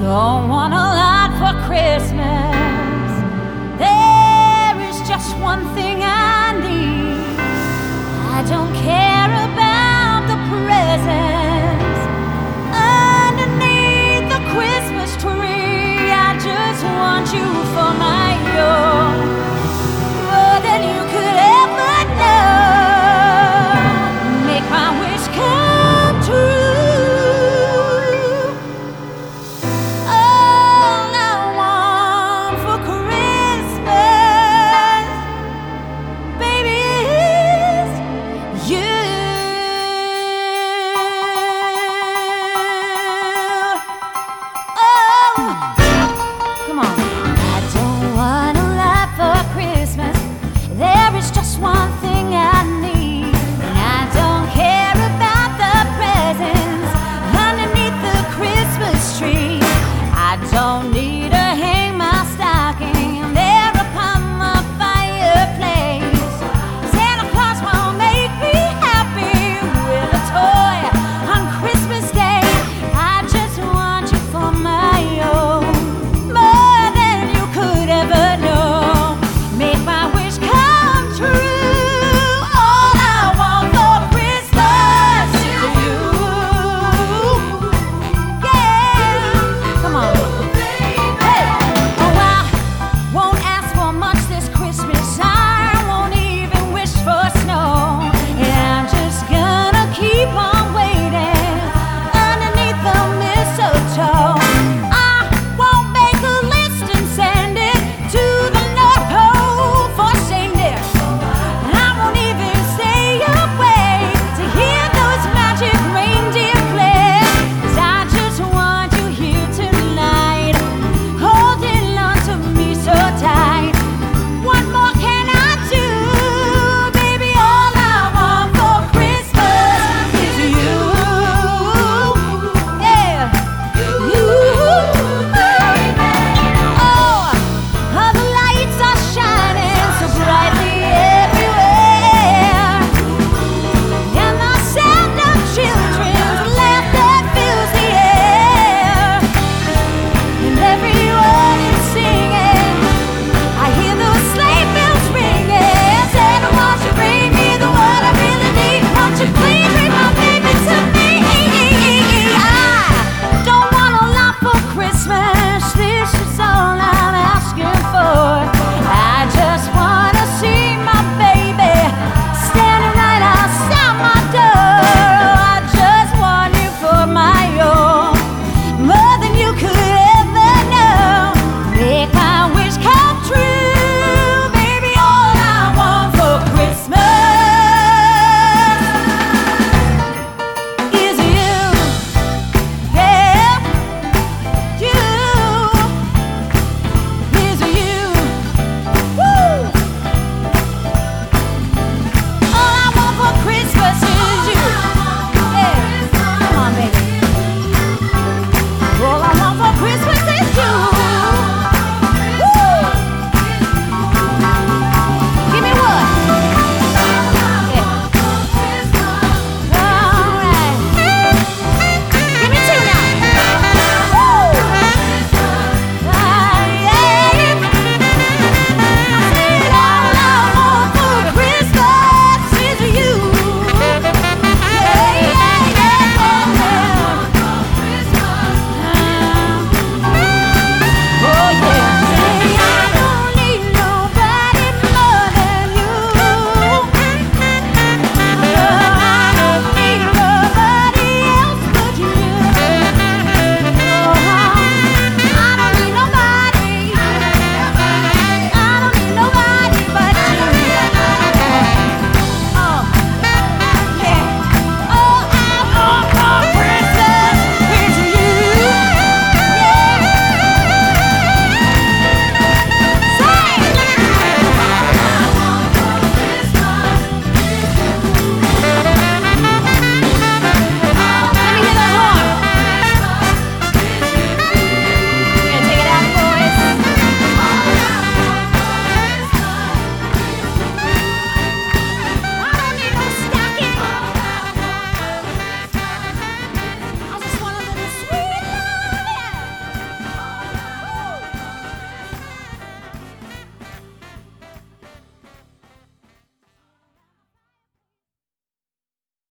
Don't want a lot for Christmas. There is just one thing I need. I don't care about the presents underneath the Christmas tree. I just want you for my.